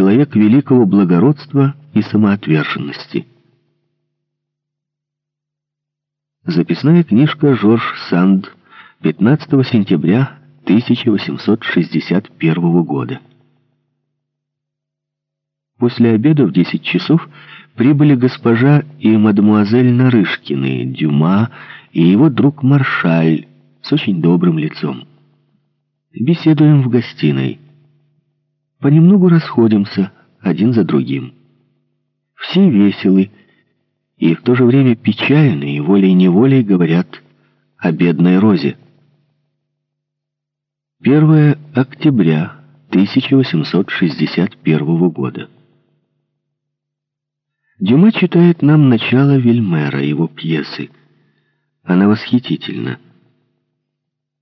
человек великого благородства и самоотверженности. Записная книжка Жорж Санд 15 сентября 1861 года. После обеда в 10 часов прибыли госпожа и мадемуазель Нарышкины, Дюма и его друг Маршаль с очень добрым лицом. Беседуем в гостиной. Понемногу расходимся один за другим. Все веселы и в то же время печальны и волей-неволей говорят о бедной Розе. 1 октября 1861 года. Дюма читает нам начало Вильмера, его пьесы. Она восхитительна.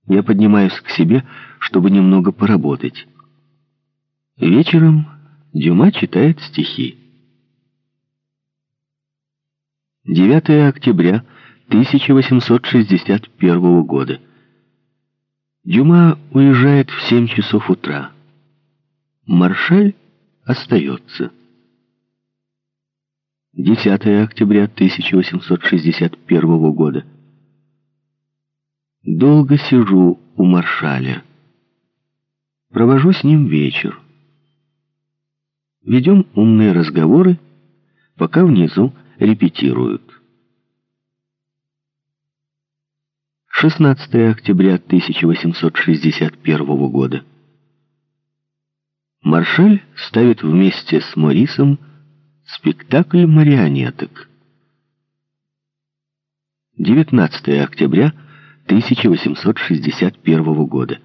Я поднимаюсь к себе, чтобы немного поработать. Вечером Дюма читает стихи. 9 октября 1861 года. Дюма уезжает в 7 часов утра. Маршаль остается. 10 октября 1861 года. Долго сижу у маршаля. Провожу с ним вечер. Ведем умные разговоры, пока внизу репетируют. 16 октября 1861 года. Маршаль ставит вместе с Морисом спектакль марионеток. 19 октября 1861 года.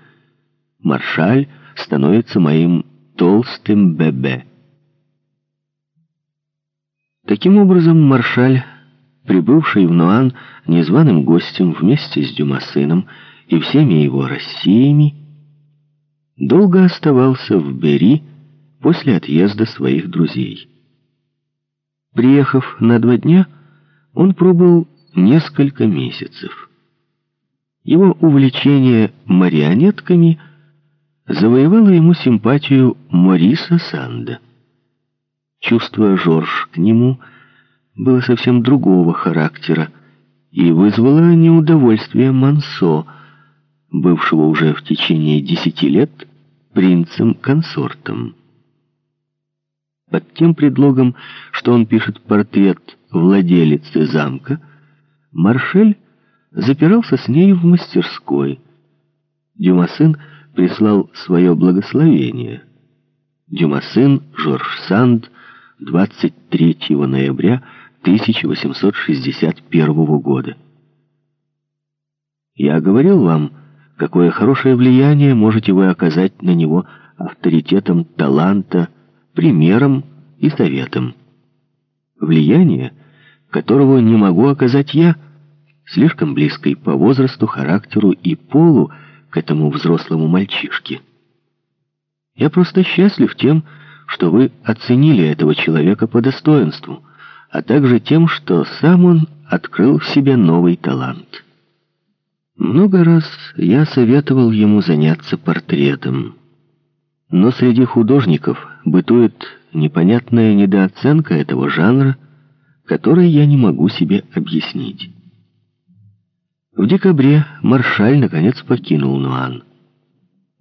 Маршаль становится моим толстым бебе. Таким образом, Маршаль, прибывший в Нуан незваным гостем вместе с Дюмасыном и всеми его Россиями, долго оставался в Бери после отъезда своих друзей. Приехав на два дня, он пробыл несколько месяцев. Его увлечение марионетками завоевало ему симпатию Мориса Санда. Чувство Жорж к нему было совсем другого характера и вызвало неудовольствие Мансо, бывшего уже в течение десяти лет принцем-консортом. Под тем предлогом, что он пишет портрет владелицы замка, Маршель запирался с ней в мастерской. Дюмасын прислал свое благословение. Дюмасын Жорж Санд 23 ноября 1861 года. Я говорил вам, какое хорошее влияние можете вы оказать на него авторитетом таланта, примером и советом. Влияние, которого не могу оказать я, слишком близкой по возрасту, характеру и полу к этому взрослому мальчишке. Я просто счастлив тем, что вы оценили этого человека по достоинству, а также тем, что сам он открыл в себе новый талант. Много раз я советовал ему заняться портретом, но среди художников бытует непонятная недооценка этого жанра, которой я не могу себе объяснить. В декабре Маршаль наконец покинул Нуан.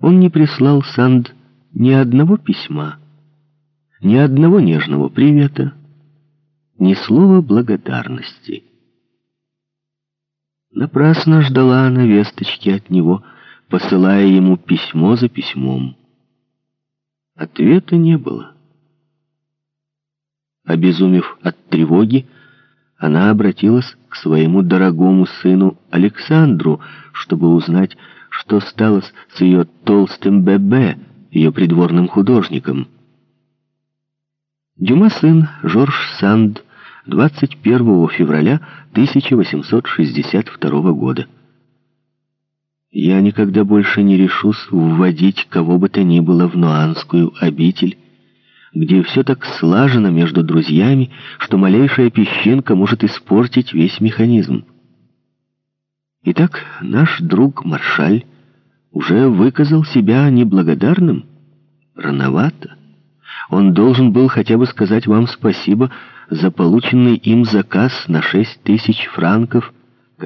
Он не прислал Санд ни одного письма, ни одного нежного привета, ни слова благодарности. Напрасно ждала она весточки от него, посылая ему письмо за письмом. Ответа не было. Обезумев от тревоги, она обратилась к своему дорогому сыну Александру, чтобы узнать, что стало с ее толстым Бебе, ее придворным художником. Дюма сын Жорж Санд 21 февраля 1862 года. Я никогда больше не решусь вводить кого бы то ни было в Нуанскую обитель, где все так слажено между друзьями, что малейшая песчинка может испортить весь механизм. Итак, наш друг Маршаль уже выказал себя неблагодарным. Рановато. Он должен был хотя бы сказать вам спасибо за полученный им заказ на шесть тысяч франков,